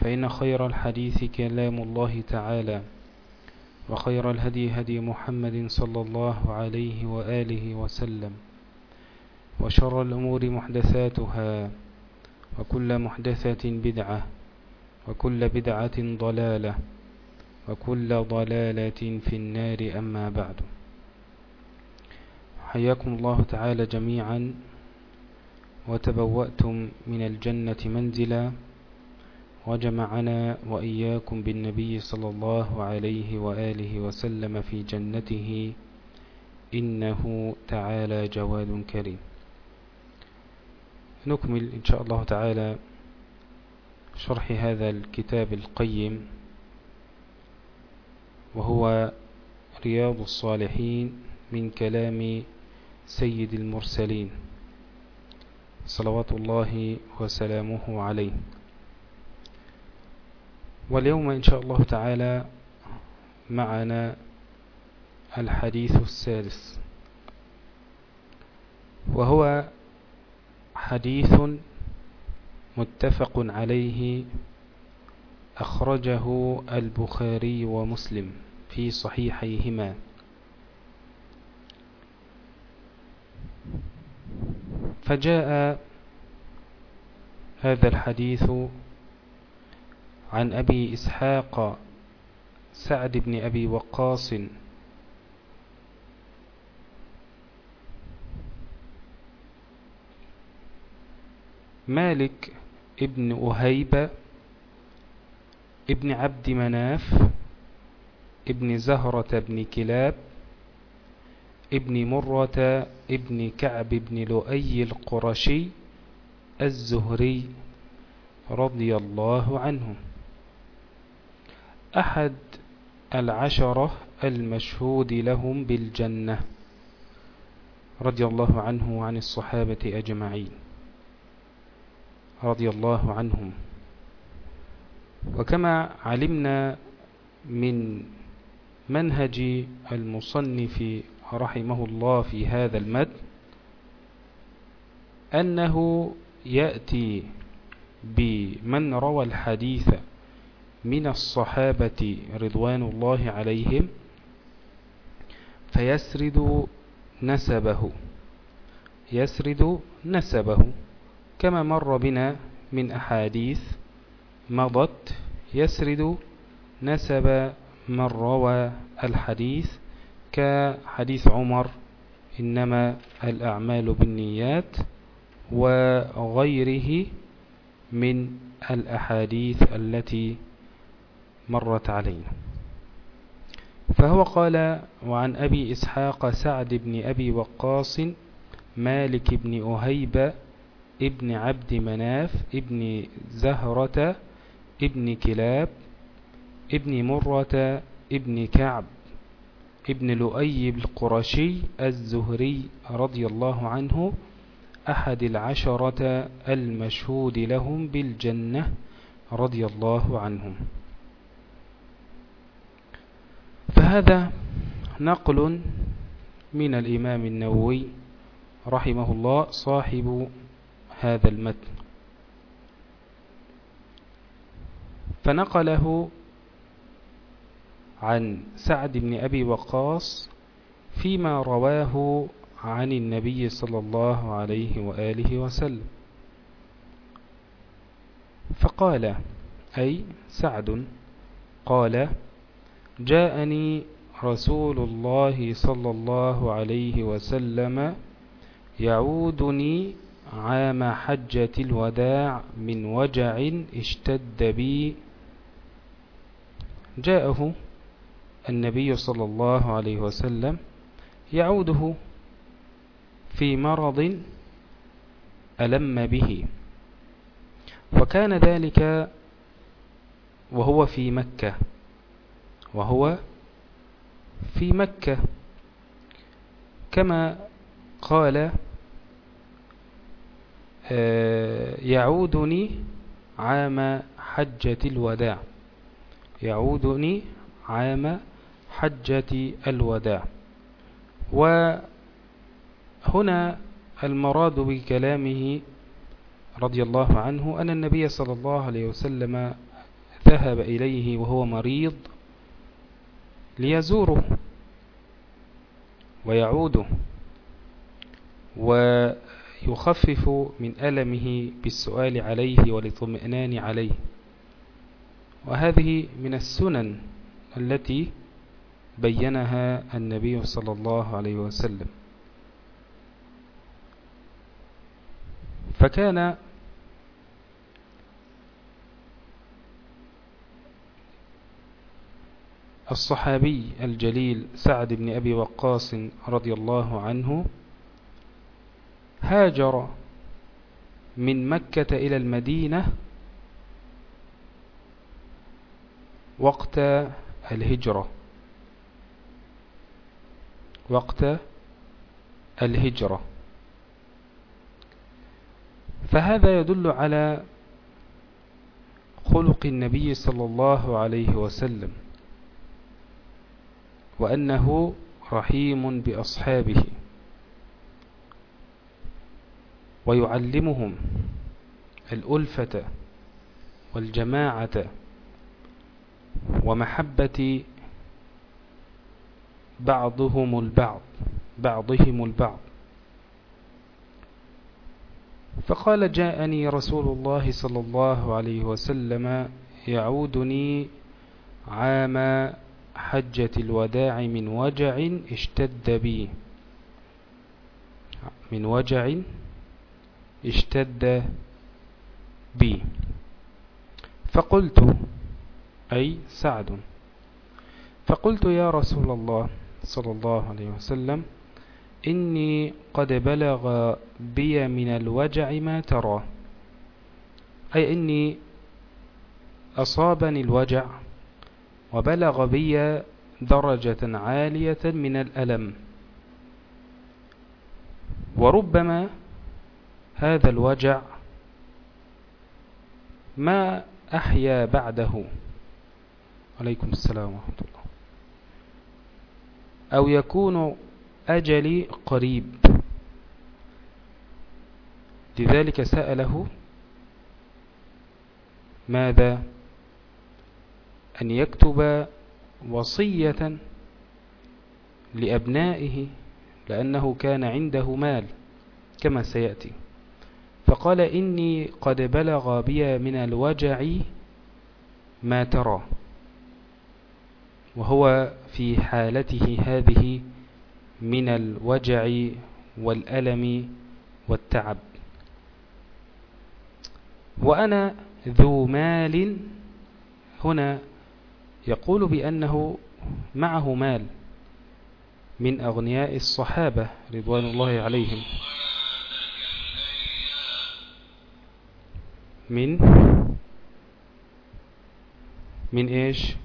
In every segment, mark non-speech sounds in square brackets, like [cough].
فإن خير الحديث كلام الله تعالى وخير الهدي هدي محمد صلى الله عليه وآله وسلم وشر الأمور محدثاتها وكل محدثة بدعة وكل بدعة ضلالة وكل ضلالة في النار أما بعد. حياكم الله تعالى جميعا وتبوأتم من الجنة منزلا وجمعنا وإياكم بالنبي صلى الله عليه وآله وسلم في جنته إنه تعالى جواد كريم. نكمل إن شاء الله تعالى شرح هذا الكتاب القيم وهو رياض الصالحين من كلام سيد المرسلين. صلوات الله وسلامه عليه. واليوم إن شاء الله تعالى معنا الحديث السادس وهو حديث متفق عليه أخرجه البخاري ومسلم في صحيحيهما. فجاء هذا الحديث عن أبي إسحاق سعد بن أبي وقاص. مالك ابن أهيب ابن عبد مناف ابن زهرة بن كلاب ابن مرة ابن كعب بن لؤي القرشي الزهري رضي الله عنه أحد العشرة المشهود لهم بالجنة رضي الله عنه وعن الصحابة أجمعين. رضي الله عنهم. وكما علمنا من منهج المصنف رحمه الله في هذا المد أنه يأتي بمن روى الحديث من الصحابة رضوان الله عليهم فيسرد نسبه يسرد نسبه. كما مر بنا من أحاديث مضت يسرد نسب من روى الحديث كحديث عمر إنما الأعمال بالنيات وغيره من الأحاديث التي مرت علينا. فهو قال وعن أبي إسحاق سعد بن أبي وقاص مالك بن أهيب ابن عبد مناف ابن زهرة ابن كلاب ابن مرة ابن كعب ابن لؤي القرشي الزهري رضي الله عنه أحد العشرة المشهود لهم بالجنة رضي الله عنهم. فهذا نقل من الإمام النووي رحمه الله صاحب هذا المتن. فنقله عن سعد بن أبي وقاص فيما رواه عن النبي صلى الله عليه وآله وسلم. فقال أي سعد قال جاءني رسول الله صلى الله عليه وسلم يعودني عام حجة الوداع من وجع اشتد بي. جاءه النبي صلى الله عليه وسلم يعوده في مرض ألم به. وكان ذلك وهو في مكة. وهو في مكة. كما قال آه، يعودني عام حجة الوداع. يعودني عام حجة الوداع. وهنا المراد بكلامه رضي الله عنه أن النبي صلى الله عليه وسلم ذهب إليه وهو مريض ليزوره ويعوده ويخفف من ألمه بالسؤال عليه والاطمئنان عليه. وهذه من السنن التي بينها النبي صلى الله عليه وسلم. فكان الصحابي الجليل سعد بن أبي وقاص رضي الله عنه هاجر من مكة إلى المدينة وقت الهجرة. وقت الهجرة. فهذا يدل على خلق النبي صلى الله عليه وسلم. وأنه رحيم بأصحابه. ويعلمهم الألفة والجماعة ومحبة بعضهم البعض بعضهم البعض. فقال جاءني رسول الله صلى الله عليه وسلم يعودني عام حجة الوداع من وجع اشتد بي. من وجع اشتد بي. فقلت أي سعد. فقلت يا رسول الله صلى الله عليه وسلم إني قد بلغ بي من الوجع ما ترى. أي إني أصابني الوجع وبلغ بي درجة عالية من الألم. وربما هذا الوجع ما أحيا بعده. عليكم السلام ورحمة الله. أو يكون أجلي قريب. لذلك سأله ماذا؟ أن يكتب وصية لأبنائه لأنه كان عنده مال كما سيأتي. فقال إني قد بلغ بي من الوجع ما ترى. وهو في حالته هذه من الوجع والألم والتعب. وأنا ذو مال هنا يقول بأنه معه مال من أغنياء الصحابة رضوان الله عليهم. من من إيش؟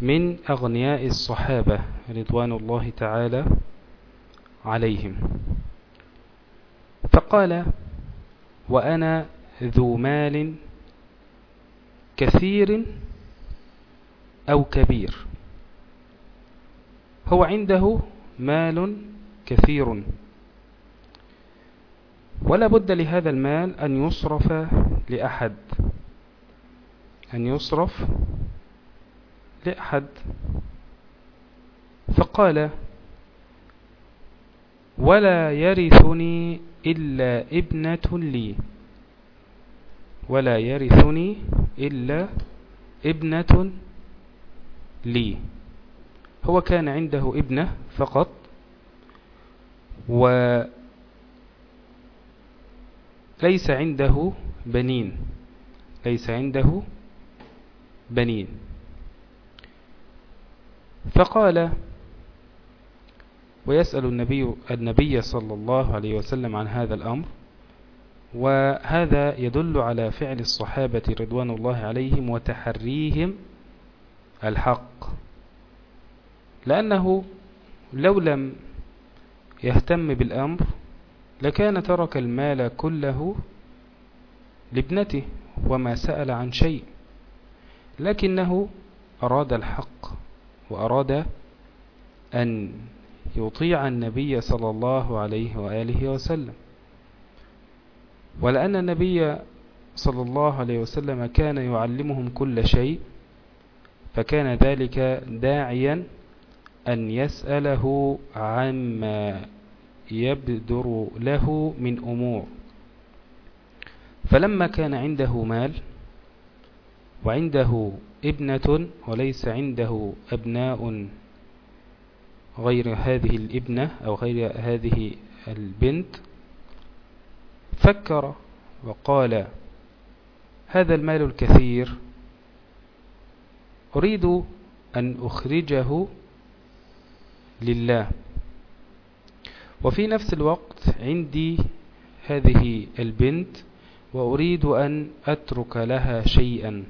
من أغنياء الصحابة رضوان الله تعالى عليهم. فقال وأنا ذو مال كثير أو كبير. هو عنده مال كثير. ولا بد لهذا المال أن يصرف لأحد. أن يصرف لأحد. فقال ولا يرثني إلا ابنة لي. ولا يرثني إلا ابنة لي. هو كان عنده ابنة فقط وليس عنده بنين. ليس عنده بنين. فقال ويسأل النبي, النبي صلى الله عليه وسلم عن هذا الأمر وهذا يدل على فعل الصحابة رضوان الله عليهم وتحريهم الحق. لأنه لو لم يهتم بالأمر لكان ترك المال كله لابنته وما سأل عن شيء لكنه أراد الحق وأراد أن يطيع النبي صلى الله عليه وآله وسلم. ولأن النبي صلى الله عليه وسلم كان يعلمهم كل شيء فكان ذلك داعيا أن يسأله عما يبدر له من أمور. فلما كان عنده مال وعنده ابنة وليس عنده أبناء غير هذه الابنة أو غير هذه البنت فكر وقال هذا المال الكثير أريد أن أخرجه لله. وفي نفس الوقت عندي هذه البنت وأريد أن أترك لها شيئا.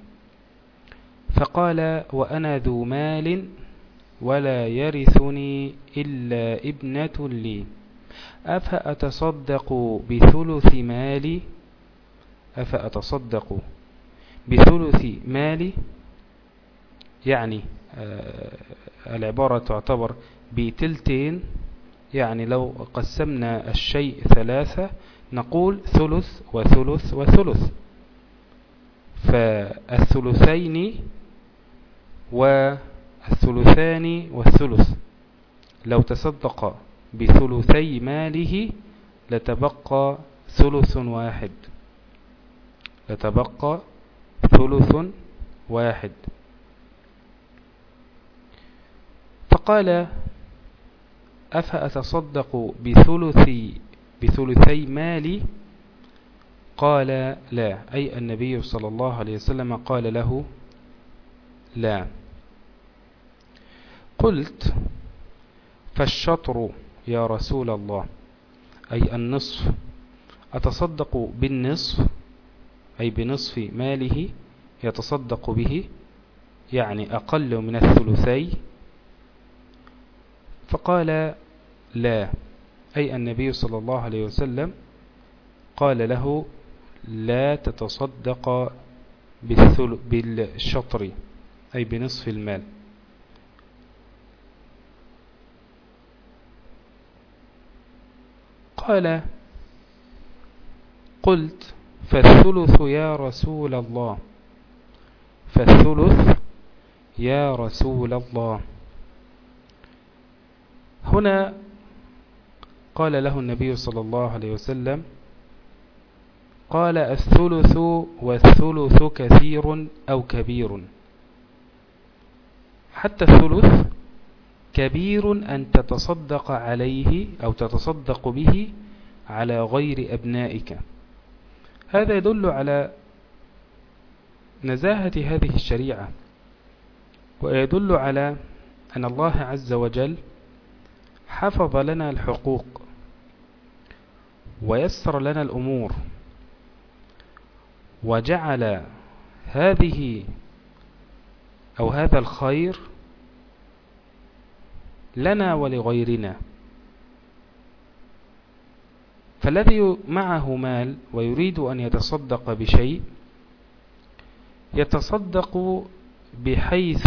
فقال وأنا ذو مال ولا يرثني إلا ابنة لي. أفأتصدق بثلث مالي؟ أفأتصدق بثلث مالي؟ يعني آه، العبارة تعتبر بتلتين يعني لو قسمنا الشيء ثلاثة نقول ثلث وثلث وثلث. فالثلثين والثلثان والثلث. لو تصدق بثلثي ماله لتبقى ثلث واحد. لتبقى ثلث واحد. فقال أفأتصدق بثلثي بثلثي مالي؟ قال لا. أي النبي صلى الله عليه وسلم قال له لا. قلت فالشطر يا رسول الله. أي النصف. أتصدق بالنصف أي بنصف ماله يتصدق به يعني أقل من الثلثي فقال لا أي النبي صلى الله عليه وسلم قال له لا تتصدق بالشطر أي بنصف المال. قال قلت فالثلث يا رسول الله فالثلث يا رسول الله. هنا قال له النبي صلى الله عليه وسلم قال الثلث والثلث كثير أو كبير. حتى الثلث كبير أن تتصدق عليه أو تتصدق به على غير أبنائك. هذا يدل على نزاهة هذه الشريعة ويدل على أن الله عز وجل حفظ لنا الحقوق ويسر لنا الأمور وجعل هذه أو هذا الخير لنا ولغيرنا. فالذي معه مال ويريد أن يتصدق بشيء يتصدق بحيث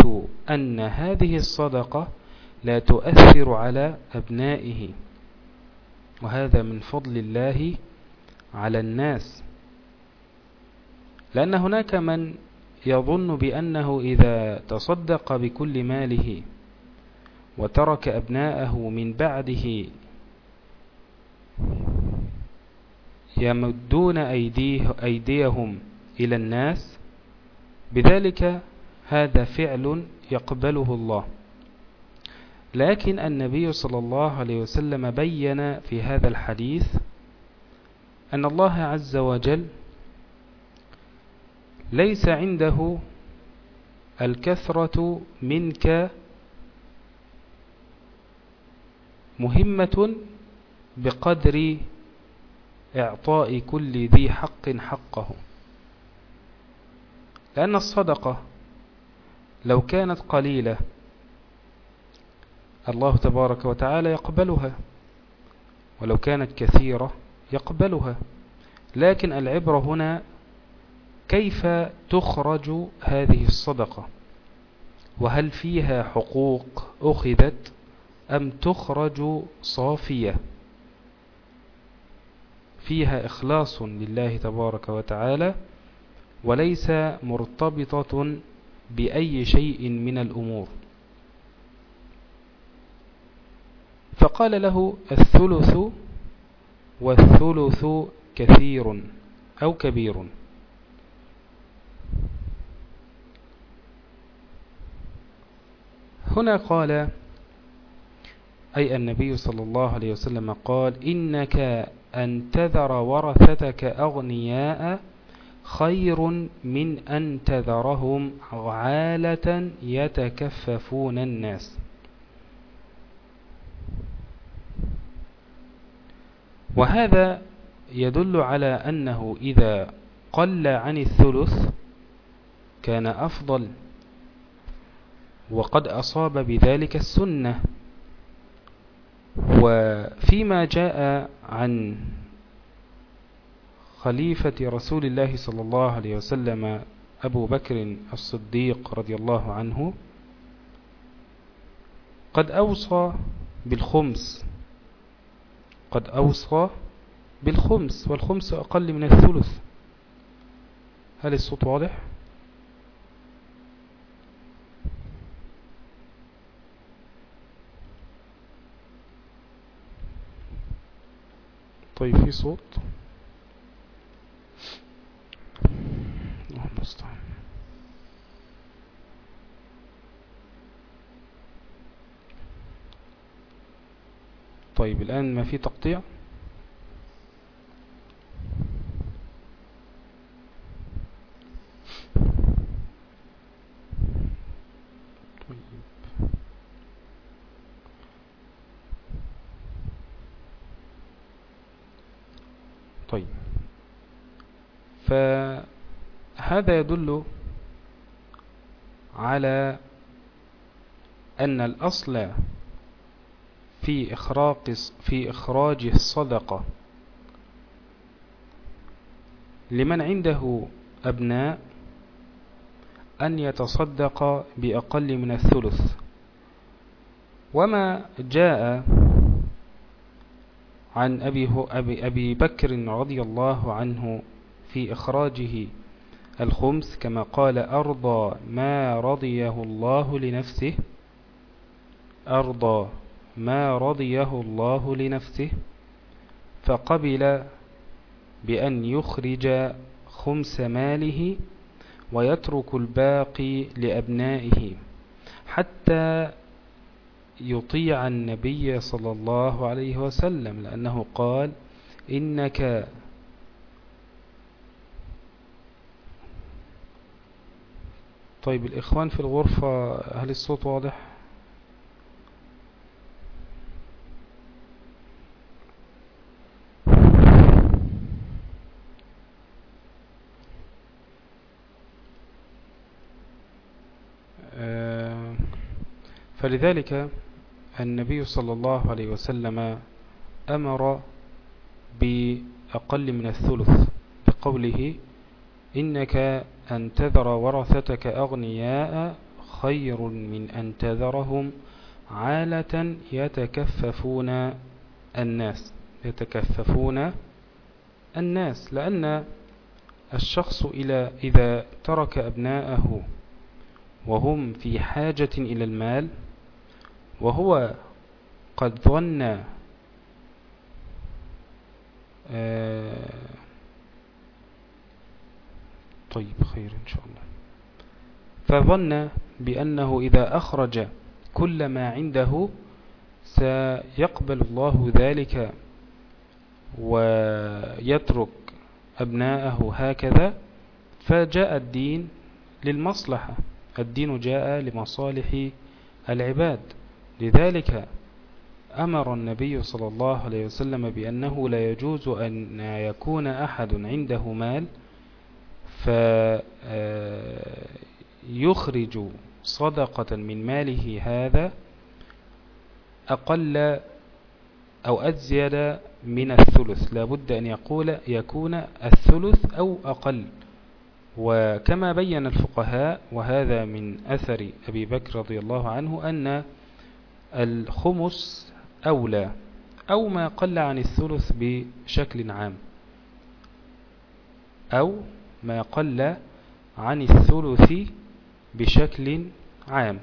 أن هذه الصدقة لا تؤثر على أبنائه. وهذا من فضل الله على الناس. لأن هناك من يظن بأنه إذا تصدق بكل ماله وترك أبناءه من بعده يمدون أيديه أيديهم إلى الناس بذلك هذا فعل يقبله الله. لكن النبي صلى الله عليه وسلم بين في هذا الحديث أن الله عز وجل ليس عنده الكثرة منك مهمة بقدر إعطاء كل ذي حق حقه. لأن الصدقة لو كانت قليلة الله تبارك وتعالى يقبلها ولو كانت كثيرة يقبلها. لكن العبرة هنا كيف تخرج هذه الصدقة؟ وهل فيها حقوق أخذت أم تخرج صافية؟ فيها إخلاص لله تبارك وتعالى وليس مرتبطة بأي شيء من الأمور. فقال له الثلث والثلث كثير أو كبير. هنا قال أي النبي صلى الله عليه وسلم قال إنك أن تذر ورثتك أغنياء خير من أن تذرهم عالة يتكففون الناس. وهذا يدل على أنه إذا قل عن الثلث كان أفضل وقد أصاب بذلك السنة. وفيما جاء عن خليفة رسول الله صلى الله عليه وسلم أبو بكر الصديق رضي الله عنه قد أوصى بالخمس. قد أوصى بالخمس والخمس أقل من الثلث. هل الصوت واضح؟ طيب في صوت؟ اللهم استعان. طيب الآن ما في تقطيع؟ طيب. فهذا يدل على أن الأصل في إخراج في إخراج الصدقة. لمن عنده أبناء أن يتصدق بأقل من الثلث. وما جاء عن أبي, أبي, أبي بكر رضي الله عنه في إخراجه الخمس كما قال أرضى ما رضيه الله لنفسه أرضى ما رضيه الله لنفسه فقبل بأن يخرج خمس ماله ويترك الباقي لأبنائه حتى يطيع النبي صلى الله عليه وسلم لأنه قال إنك طيب الإخوان في الغرفة هل الصوت واضح؟ آه، فلذلك النبي صلى الله عليه وسلم أمر بأقل من الثلث بقوله إنك أن تذر ورثتك أغنياء خير من أن تذرهم عالة يتكففون الناس يتكففون الناس لأن الشخص إلى إذا ترك أبناءه وهم في حاجة إلى المال وهو قد ظن آه، طيب خير إن شاء الله. فظن بأنه إذا أخرج كل ما عنده سيقبل الله ذلك ويترك أبناءه هكذا فجاء الدين للمصلحة. الدين جاء لمصالح العباد. لذلك أمر النبي صلى الله عليه وسلم بأنه لا يجوز أن يكون أحد عنده مال فيخرج صدقة من ماله هذا أقل أو أزيد من الثلث. لابد أن يقول يكون الثلث أو أقل. وكما بين الفقهاء وهذا من أثر أبي بكر رضي الله عنه أن الخمس أولى أو ما قل عن الثلث بشكل عام. أو ما قل عن الثلث بشكل عام.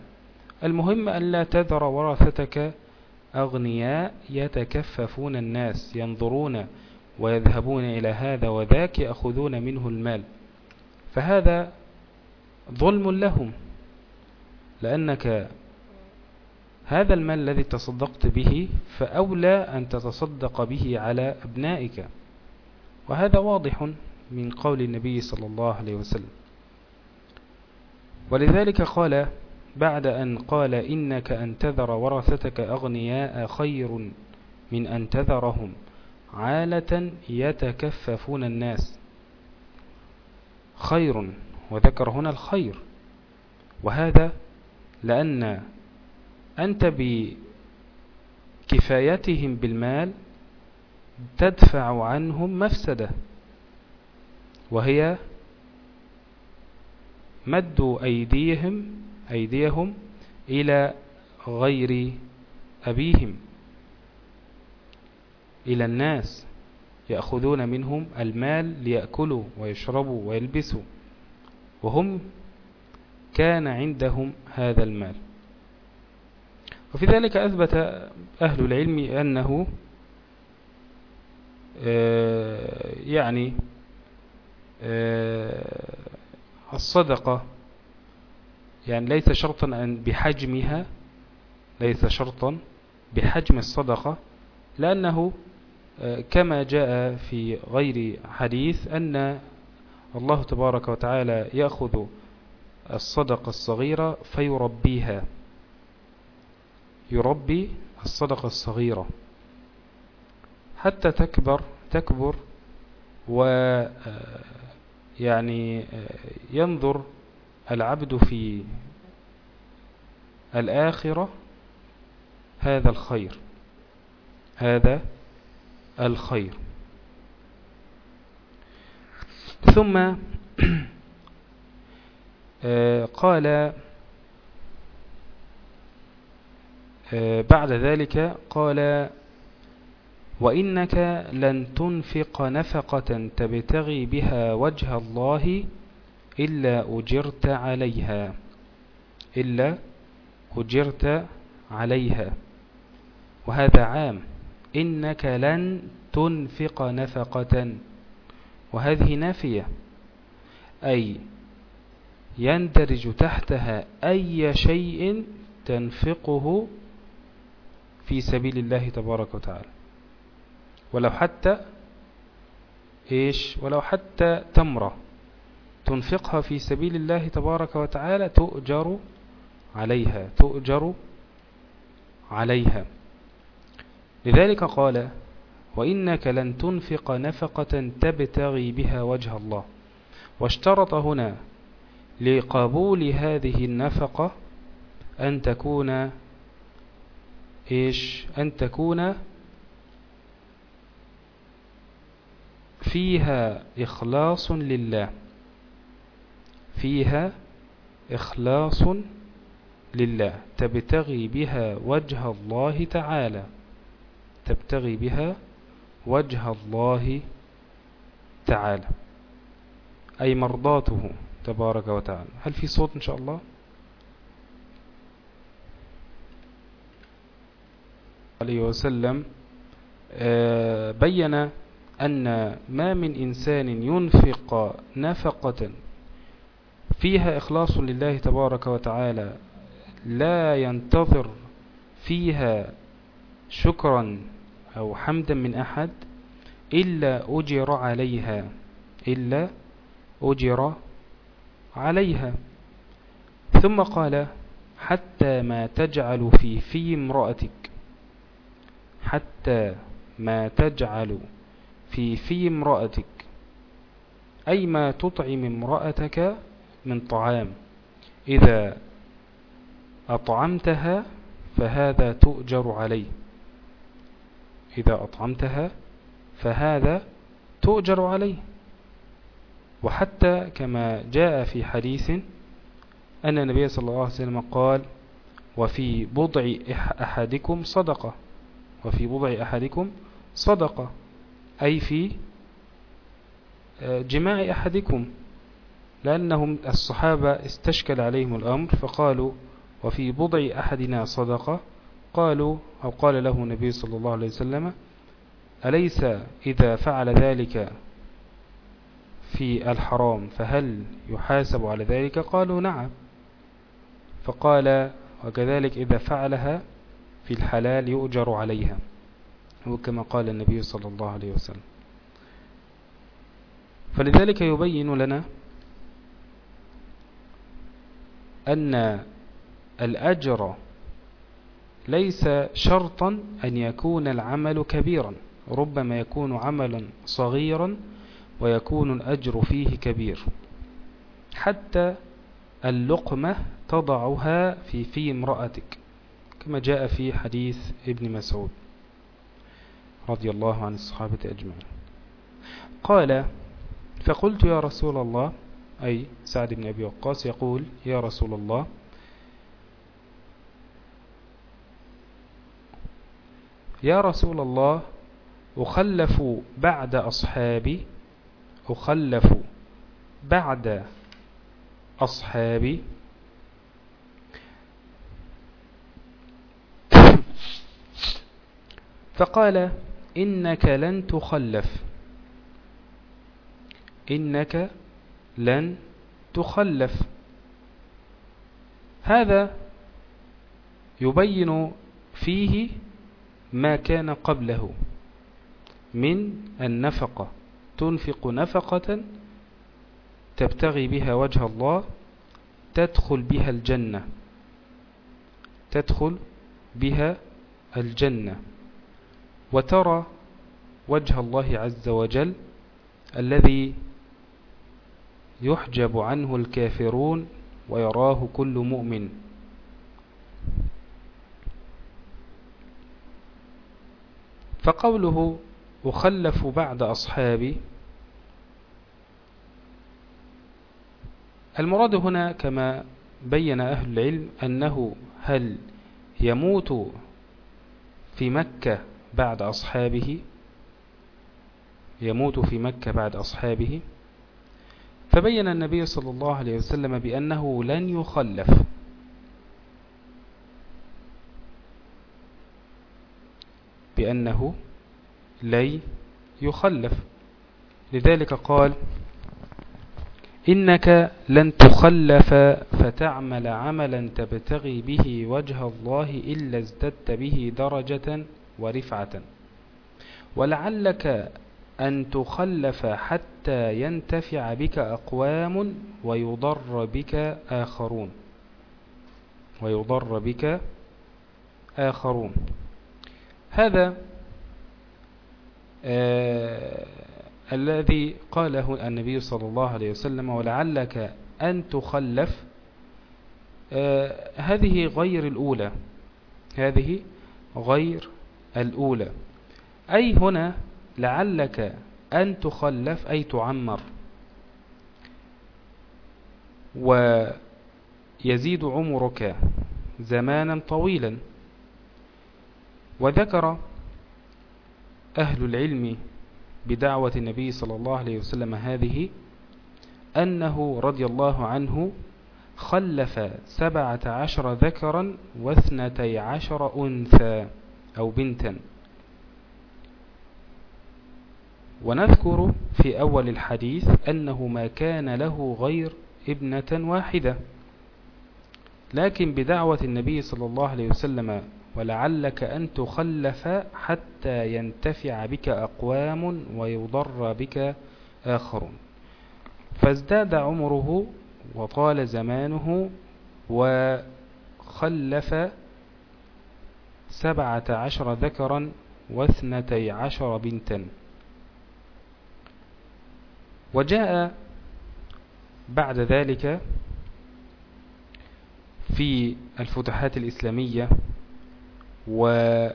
المهم أن لا تذر ورثتك أغنياء يتكففون الناس ينظرون ويذهبون إلى هذا وذاك يأخذون منه المال. فهذا ظلم لهم لأنك هذا المال الذي تصدقت به فأولى أن تتصدق به على أبنائك. وهذا واضح من قول النبي صلى الله عليه وسلم. ولذلك قال بعد أن قال إنك أن تذر ورثتك أغنياء خير من أن تذرهم عالة يتكففون الناس. خير وذكر هنا الخير. وهذا لأن أنت بكفايتهم بالمال تدفع عنهم مفسدة وهي مد أيديهم أيديهم إلى غير أبيهم إلى الناس يأخذون منهم المال ليأكلوا ويشربوا ويلبسوا وهم كان عندهم هذا المال. وفي ذلك أثبت أهل العلم أنه آه، يعني آه، الصدقة يعني ليس شرطا أن بحجمها ليس شرطا بحجم الصدقة لأنه آه، كما جاء في غير حديث أن الله تبارك وتعالى يأخذ الصدقة الصغيرة فيربيها. يربي الصدقة الصغيرة. حتى تكبر تكبر و آه، يعني آه، ينظر العبد في الآخرة هذا الخير. هذا الخير. ثم [clears throat] آه، قال آه، بعد ذلك قال وإنك لن تنفق نفقة تبتغي بها وجه الله إلا أجرت عليها إلا أجرت عليها. وهذا عام. إنك لن تنفق نفقة. وهذه نافية. أي يندرج تحتها أي شيء تنفقه في سبيل الله تبارك وتعالى. ولو حتى إيش؟ ولو حتى تمرة تنفقها في سبيل الله تبارك وتعالى تؤجر عليها تؤجر عليها. لذلك قال وإنك لن تنفق نفقة تبتغي بها وجه الله. واشترط هنا لقبول هذه النفقة أن تكون إيش؟ أن تكون فيها إخلاص لله. فيها إخلاص لله. تبتغي بها وجه الله تعالى. تبتغي بها وجه الله تعالى. أي مرضاته تبارك وتعالى. هل في صوت إن شاء الله؟ عليه وسلم آه، بين أن ما من إنسان ينفق نفقة فيها إخلاص لله تبارك وتعالى لا ينتظر فيها شكرا أو حمدا من أحد إلا أجر عليها إلا أجر عليها. ثم قال حتى ما تجعل في في امرأتك. حتى ما تجعل في في امرأتك أي ما تطعم امرأتك من طعام. إذا أطعمتها فهذا تؤجر عليه. إذا أطعمتها فهذا تؤجر عليه. وحتى كما جاء في حديث أن النبي صلى الله عليه وسلم قال وفي بضع أحدكم صدقة. وفي بضع أحدكم صدقة. أي في آه، جماع أحدكم. لأنهم الصحابة استشكل عليهم الأمر فقالوا وفي بضع أحدنا صدقة. قالوا أو قال له النبي صلى الله عليه وسلم أليس إذا فعل ذلك في الحرام فهل يحاسب على ذلك؟ قالوا نعم. فقال وكذلك إذا فعلها في الحلال يؤجر عليها. وكما قال النبي صلى الله عليه وسلم. فلذلك يبين لنا أن الأجر ليس شرطا أن يكون العمل كبيرا ربما يكون عملا صغيرا ويكون الأجر فيه كبير. حتى اللقمة تضعها في في امرأتك. كما جاء في حديث ابن مسعود رضي الله عن الصحابة أجمعين. قال فقلت يا رسول الله أي سعد بن أبي وقاص يقول يا رسول الله يا رسول الله أخلف بعد أصحابي أخلف بعد أصحابي فقال إنك لن تخلف. إنك لن تخلف. هذا يبين فيه ما كان قبله من النفقة. تنفق نفقة تبتغي بها وجه الله تدخل بها الجنة. تدخل بها الجنة. وترى وجه الله عز وجل الذي يحجب عنه الكافرون ويراه كل مؤمن. فقوله أخلف بعد أصحابي المراد هنا كما بين أهل العلم أنه هل يموت في مكة بعد أصحابه يموت في مكة بعد أصحابه. فبين النبي صلى الله عليه وسلم بأنه لن يخلف. بأنه لن يخلف. لذلك قال إنك لن تخلف فتعمل عملا تبتغي به وجه الله إلا ازددت به درجة ورفعة. ولعلك أن تخلف حتى ينتفع بك أقوام ويضر بك آخرون. ويضر بك آخرون. هذا آه الذي قاله النبي صلى الله عليه وسلم ولعلك أن تخلف. آه هذه غير الأولى. هذه غير الأولى. أي هنا لعلك أن تخلف أي تعمر. ويزيد عمرك زمانا طويلا. وذكر أهل العلم بدعوة النبي صلى الله عليه وسلم هذه أنه رضي الله عنه خلف سبعة عشر ذكرا واثنتي عشر أنثى. أو بنتا. ونذكر في أول الحديث أنه ما كان له غير ابنة واحدة. لكن بدعوة النبي صلى الله عليه وسلم ولعلك أن تخلف حتى ينتفع بك أقوام ويضر بك آخرون فازداد عمره وطال زمانه وخلف سبعة عشر ذكرا واثنتي عشر بنتا. وجاء بعد ذلك في الفتوحات الإسلامية ونفع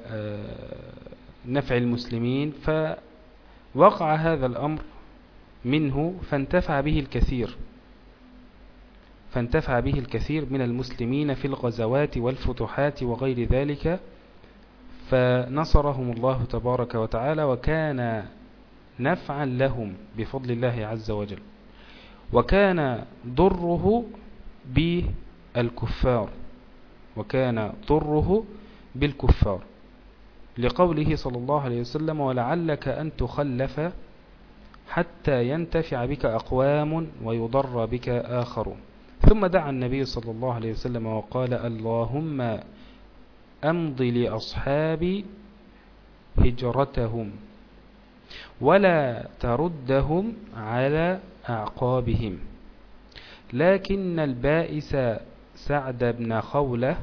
المسلمين فوقع هذا الأمر منه فانتفع به الكثير. فانتفع به الكثير من المسلمين في الغزوات والفتوحات وغير ذلك فنصرهم الله تبارك وتعالى وكان نفعا لهم بفضل الله عز وجل. وكان ضره بالكفار. وكان ضره بالكفار. لقوله صلى الله عليه وسلم ولعلك أن تخلف حتى ينتفع بك أقوام ويضر بك آخرون. ثم دعا النبي صلى الله عليه وسلم وقال اللهم أمض لأصحابي هجرتهم ولا تردهم على أعقابهم. لكن البائس سعد بن خولة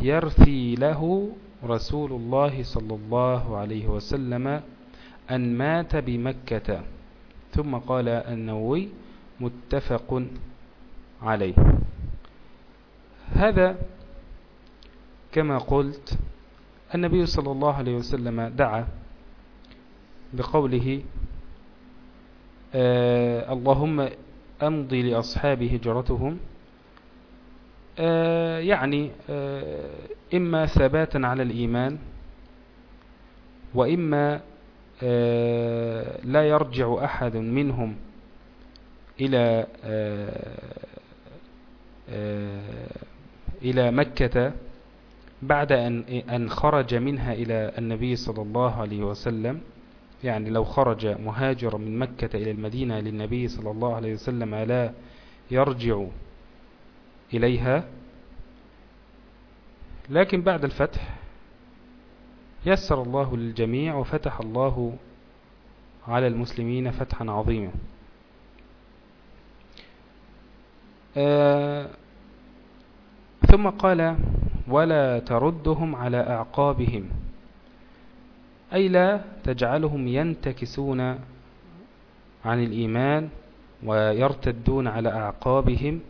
يرثي له رسول الله صلى الله عليه وسلم أن مات بمكة ثم قال النووي متفق عليه. هذا كما قلت النبي صلى الله عليه وسلم دعا بقوله آه اللهم أمضي لأصحاب هجرتهم آه يعني آه إما ثباتا على الإيمان وإما لا يرجع أحد منهم إلى إلى مكة بعد أن أن خرج منها إلى النبي صلى الله عليه وسلم يعني لو خرج مهاجر من مكة إلى المدينة للنبي صلى الله عليه وسلم لا يرجع إليها. لكن بعد الفتح يسر الله للجميع وفتح الله على المسلمين فتحا عظيما. آه ثم قال ولا تردهم على أعقابهم. أي لا تجعلهم ينتكسون عن الإيمان ويرتدون على أعقابهم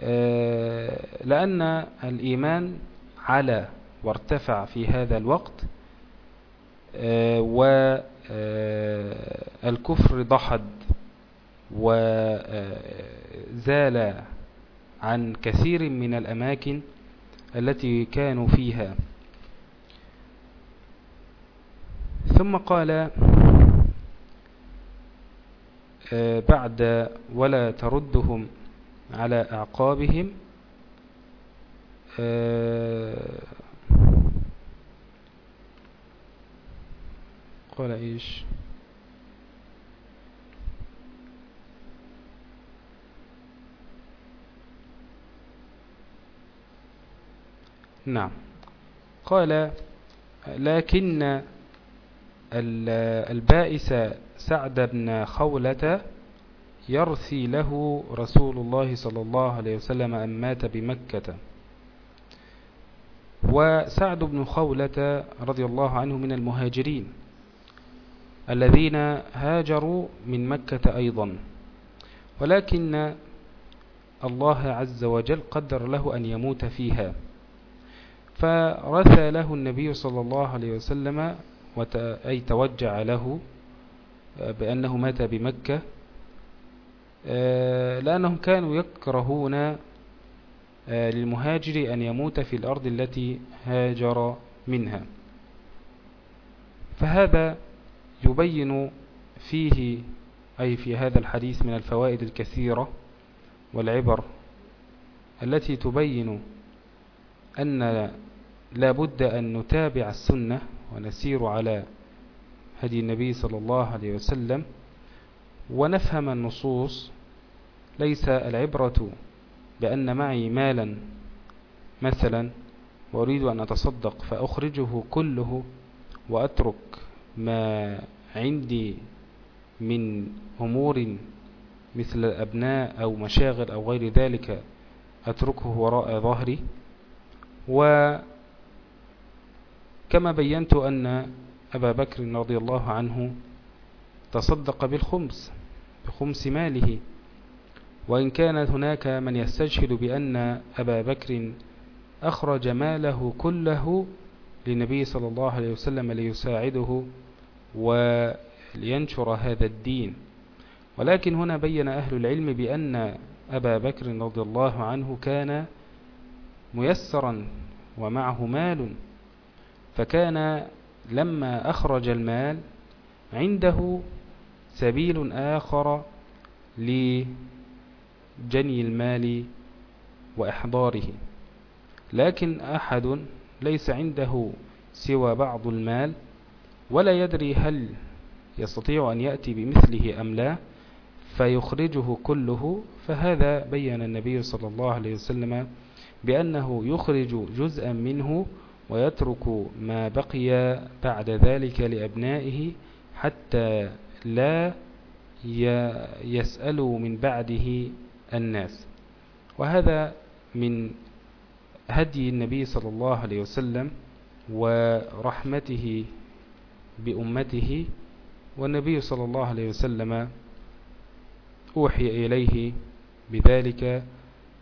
آه، لأن الإيمان على وارتفع في هذا الوقت آه، والكفر ضحد وزال عن كثير من الأماكن التي كانوا فيها. ثم قال آه، بعد ولا تردهم على أعقابهم آه، قال إيش؟ نعم. قال لكن البائس سعد بن خولة يرثي له رسول الله صلى الله عليه وسلم أن مات بمكة. وسعد بن خولة رضي الله عنه من المهاجرين الذين هاجروا من مكة أيضا. ولكن الله عز وجل قدر له أن يموت فيها. فرثى له النبي صلى الله عليه وسلم أي توجع له آه، بأنه مات بمكة آه، لأنهم كانوا يكرهون آه، للمهاجر أن يموت في الأرض التي هاجر منها. فهذا يبين فيه أي في هذا الحديث من الفوائد الكثيرة والعبر التي تبين أن لا بد أن نتابع السنة ونسير على هدي النبي صلى الله عليه وسلم ونفهم النصوص. ليس العبرة بأن معي مالا مثلا وأريد أن أتصدق فأخرجه كله وأترك ما عندي من أمور مثل الأبناء أو مشاغل أو غير ذلك أتركه وراء ظهري. وكما بينت أن أبا بكر رضي الله عنه تصدق بالخمس بخمس ماله. وإن كانت هناك من يستشهد بأن أبا بكر أخرج ماله كله للنبي صلى الله عليه وسلم ليساعده ولينشر هذا الدين. ولكن هنا بين أهل العلم بأن أبا بكر رضي الله عنه كان ميسرا ومعه مال. فكان لما أخرج المال عنده سبيل آخر لجني المال وإحضاره. لكن أحد ليس عنده سوى بعض المال ولا يدري هل يستطيع أن يأتي بمثله أم لا فيخرجه كله. فهذا بين النبي صلى الله عليه وسلم بأنه يخرج جزءا منه ويترك ما بقي بعد ذلك لأبنائه حتى لا يسألوا من بعده الناس. وهذا من هدي النبي صلى الله عليه وسلم ورحمته بأمته. والنبي صلى الله عليه وسلم أوحي إليه بذلك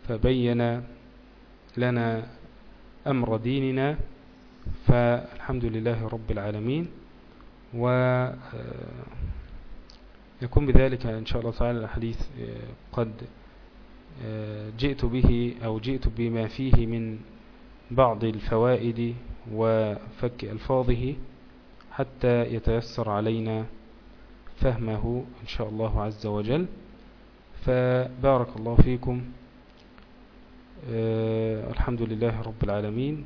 فبين لنا أمر ديننا فالحمد لله رب العالمين ويكون آه، بذلك إن شاء الله تعالى الحديث آه، قد آه، جئت به أو جئت بما فيه من بعض الفوائد وفك ألفاظه حتى يتيسر علينا فهمه إن شاء الله عز وجل. فبارك الله فيكم الحمد لله رب العالمين.